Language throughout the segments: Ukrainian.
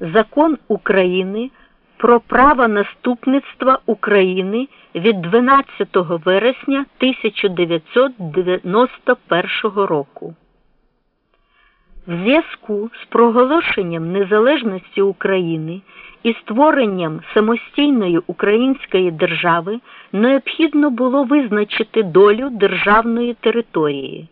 Закон України про право наступництва України від 12 вересня 1991 року. В зв'язку з проголошенням незалежності України і створенням самостійної української держави необхідно було визначити долю державної території,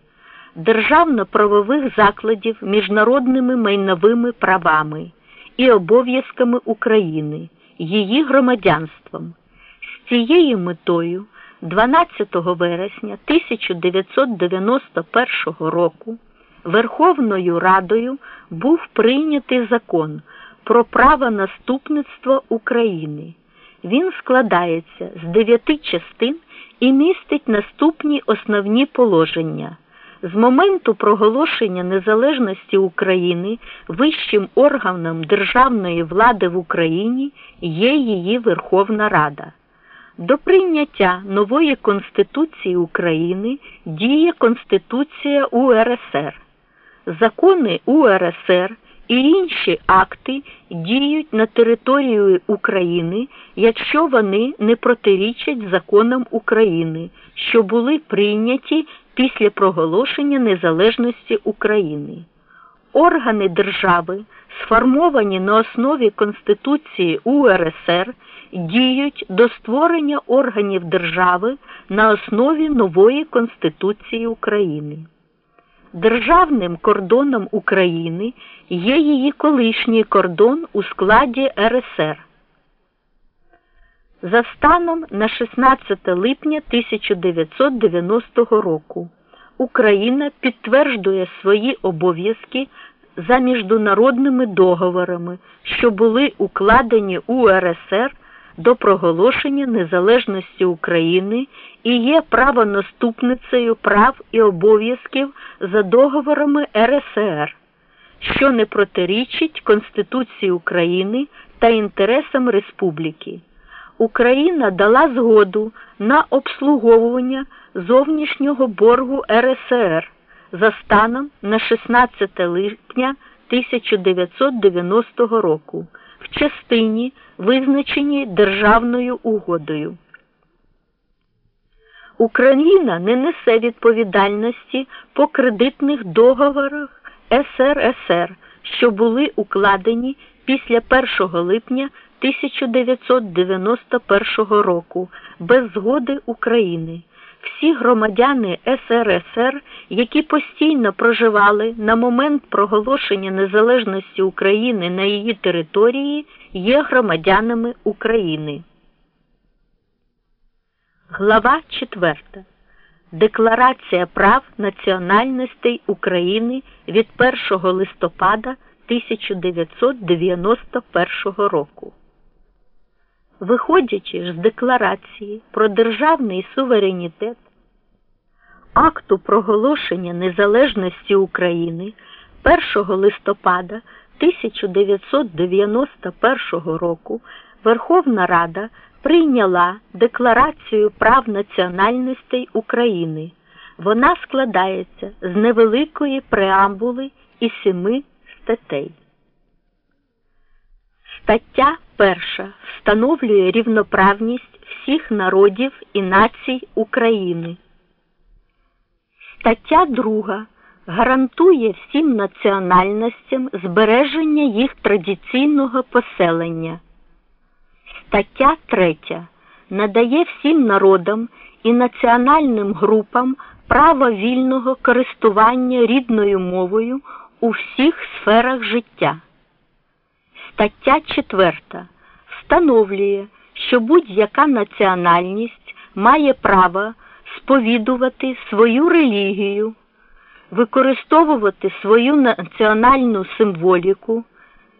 державно-правових закладів міжнародними майновими правами і обов'язками України, її громадянством. З цією метою 12 вересня 1991 року Верховною Радою був прийнятий закон про право наступництва України. Він складається з дев'яти частин і містить наступні основні положення. З моменту проголошення незалежності України вищим органом державної влади в Україні є її Верховна Рада. До прийняття нової Конституції України діє Конституція УРСР. Закони УРСР і інші акти діють на території України, якщо вони не протирічать законам України, що були прийняті після проголошення незалежності України. Органи держави, сформовані на основі Конституції УРСР, діють до створення органів держави на основі нової Конституції України. Державним кордоном України є її колишній кордон у складі РСР. За станом на 16 липня 1990 року Україна підтверджує свої обов'язки за міжнародними договорами, що були укладені УРСР до проголошення незалежності України і є правонаступницею прав і обов'язків за договорами РСР, що не протирічить Конституції України та інтересам республіки. Україна дала згоду на обслуговування зовнішнього боргу РСР за станом на 16 липня 1990 року в частині, визначеній державною угодою. Україна не несе відповідальності по кредитних договорах СРСР, що були укладені після 1 липня 1991 року без згоди України. Всі громадяни СРСР, які постійно проживали на момент проголошення незалежності України на її території, є громадянами України. Глава 4. Декларація прав національностей України від 1 листопада 1991 року. Виходячи з декларації про державний суверенітет, акту проголошення незалежності України 1 листопада 1991 року Верховна Рада прийняла Декларацію прав національностей України. Вона складається з невеликої преамбули і семи статей. Стаття перша встановлює рівноправність всіх народів і націй України. Стаття друга гарантує всім національностям збереження їх традиційного поселення. Стаття 3 надає всім народам і національним групам право вільного користування рідною мовою у всіх сферах життя. Стаття 4 встановлює, що будь-яка національність має право сповідувати свою релігію, використовувати свою національну символіку,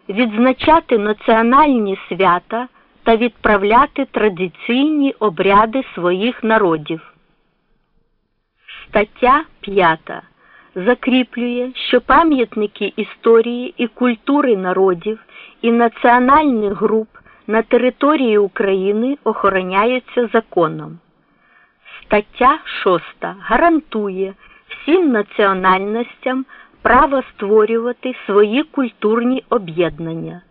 відзначати національні свята та відправляти традиційні обряди своїх народів. Стаття 5 закріплює, що пам'ятники історії і культури народів і національних груп на території України охороняються законом. Стаття 6 гарантує всім національностям право створювати свої культурні об'єднання.